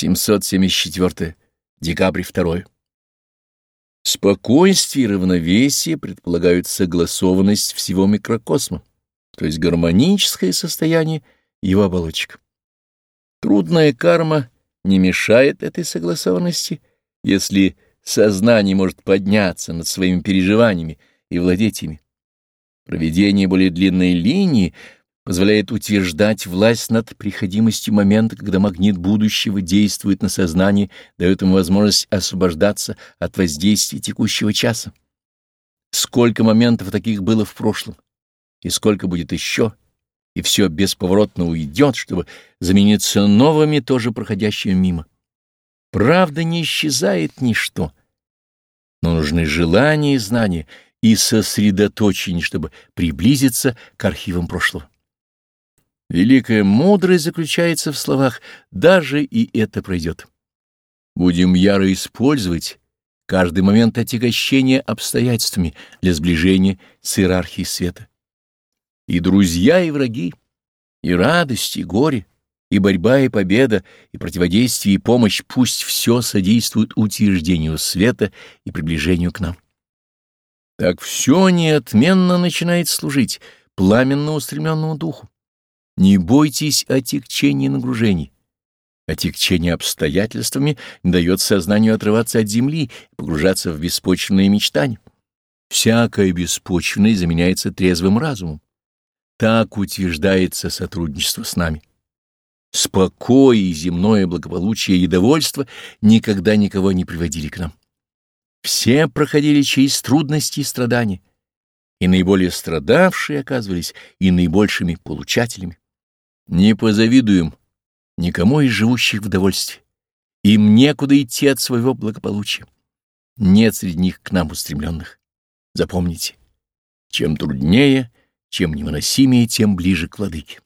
774. Декабрь 2. Спокойствие и равновесие предполагают согласованность всего микрокосма, то есть гармоническое состояние его оболочек. Трудная карма не мешает этой согласованности, если сознание может подняться над своими переживаниями и владеть ими. Проведение более длинной линии позволяет утверждать власть над приходимостью момента, когда магнит будущего действует на сознание, дает ему возможность освобождаться от воздействия текущего часа. Сколько моментов таких было в прошлом, и сколько будет еще, и все бесповоротно уйдет, чтобы замениться новыми, тоже проходящими мимо. Правда, не исчезает ничто, но нужны желания и знания, и сосредоточение, чтобы приблизиться к архивам прошлого. Великая мудрость заключается в словах «даже и это пройдет». Будем яро использовать каждый момент отягощения обстоятельствами для сближения с иерархией света. И друзья, и враги, и радость, и горе, и борьба, и победа, и противодействие, и помощь пусть все содействует утверждению света и приближению к нам. Так все неотменно начинает служить пламенно устремленному духу. Не бойтесь отягчения нагружений. Отягчение обстоятельствами дает сознанию отрываться от земли и погружаться в беспочвенные мечтания. Всякое беспочвенное заменяется трезвым разумом. Так утверждается сотрудничество с нами. Спокой и земное благополучие и довольство никогда никого не приводили к нам. Все проходили через трудности и страдания, и наиболее страдавшие оказывались и наибольшими получателями. Не позавидуем никому из живущих в довольстве. Им некуда идти от своего благополучия. Нет среди них к нам устремленных. Запомните, чем труднее, чем невыносимее, тем ближе к владыке.